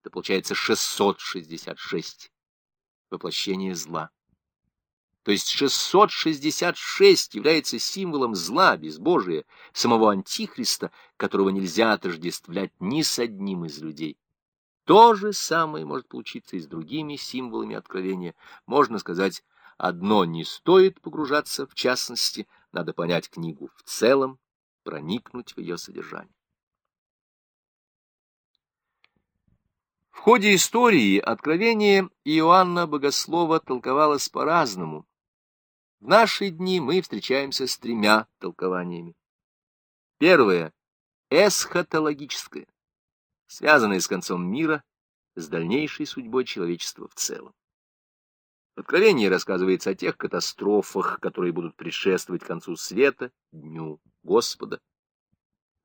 это получается 666 воплощение зла. То есть 666 является символом зла, безбожия, самого Антихриста, которого нельзя отождествлять ни с одним из людей. То же самое может получиться и с другими символами откровения. Можно сказать, одно не стоит погружаться в частности, надо понять книгу в целом, проникнуть в ее содержание. В ходе истории откровение Иоанна Богослова толковалось по-разному. В наши дни мы встречаемся с тремя толкованиями. Первое — эсхатологическое, связанное с концом мира, с дальнейшей судьбой человечества в целом. В Откровении рассказывается о тех катастрофах, которые будут предшествовать концу света, дню Господа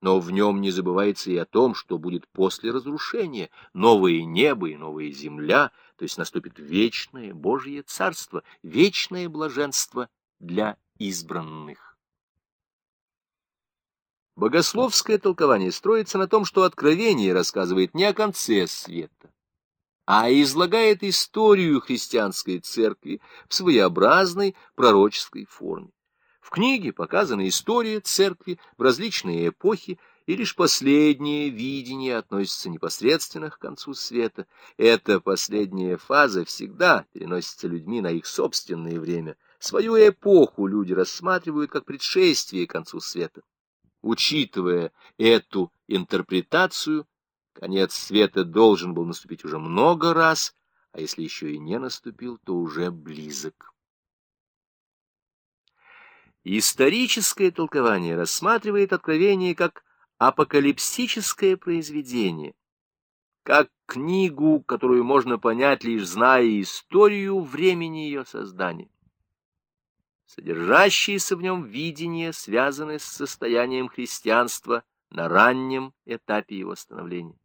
но в нем не забывается и о том, что будет после разрушения новое небо и новая земля, то есть наступит вечное Божье Царство, вечное блаженство для избранных. Богословское толкование строится на том, что Откровение рассказывает не о конце света, а излагает историю христианской церкви в своеобразной пророческой форме. В книге показана история церкви в различные эпохи, и лишь последнее видение относится непосредственно к концу света. Эта последняя фаза всегда переносится людьми на их собственное время. Свою эпоху люди рассматривают как предшествие концу света. Учитывая эту интерпретацию, конец света должен был наступить уже много раз, а если еще и не наступил, то уже близок. Историческое толкование рассматривает откровение как апокалипсическое произведение, как книгу, которую можно понять, лишь зная историю времени ее создания. Содержащиеся в нем видения связаны с состоянием христианства на раннем этапе его становления.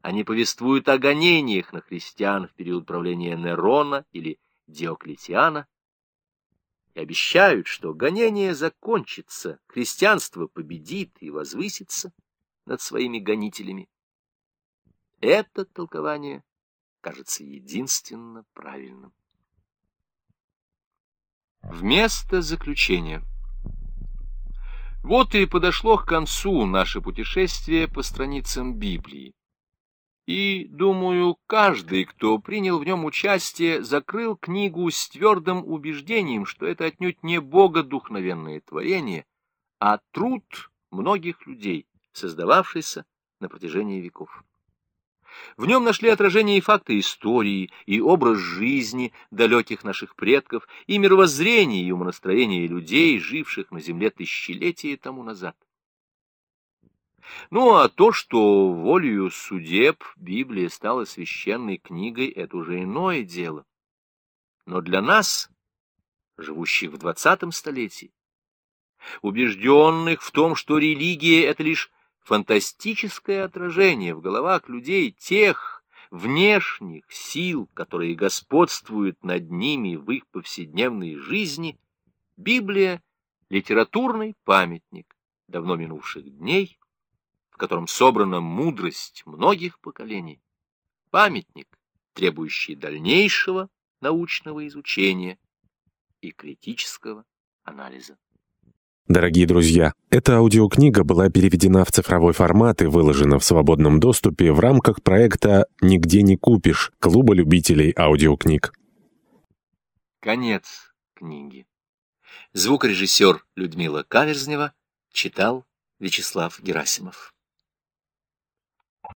Они повествуют о гонениях на христиан в период правления Нерона или Диоклетиана, и обещают, что гонение закончится, христианство победит и возвысится над своими гонителями. Это толкование кажется единственно правильным. Вместо заключения. Вот и подошло к концу наше путешествие по страницам Библии. И, думаю, каждый, кто принял в нем участие, закрыл книгу с твердым убеждением, что это отнюдь не богодухновенное творение, а труд многих людей, создававшийся на протяжении веков. В нем нашли отражение и факты истории, и образ жизни далеких наших предков, и мировоззрение и умонастроение людей, живших на земле тысячелетия тому назад. Ну, а то, что волею судеб Библия стала священной книгой, это уже иное дело. Но для нас, живущих в двадцатом столетии, убежденных в том, что религия — это лишь фантастическое отражение в головах людей тех внешних сил, которые господствуют над ними в их повседневной жизни, Библия — литературный памятник давно минувших дней, в котором собрана мудрость многих поколений, памятник, требующий дальнейшего научного изучения и критического анализа. Дорогие друзья, эта аудиокнига была переведена в цифровой формат и выложена в свободном доступе в рамках проекта «Нигде не купишь» Клуба любителей аудиокниг. Конец книги. Звукорежиссер Людмила Каверзнева читал Вячеслав Герасимов.